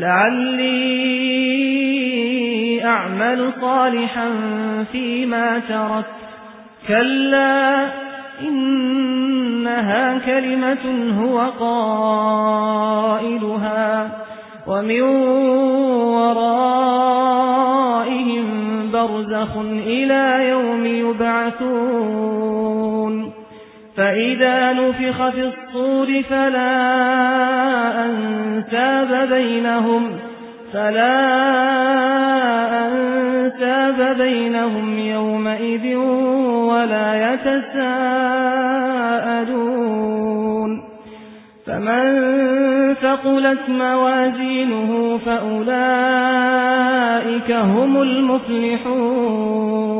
لعلي أعمل صالحا فيما ترك كلا إنها كلمة هو قائلها ومن ورائهم برزخ إلى يوم يبعثون. فإذا نفخ في الصور فلا أنساب بينهم فلا أنساب بينهم يومئذ ولا يتساءلون. فمن ثقلت موازينه فأولئك هم المفلحون.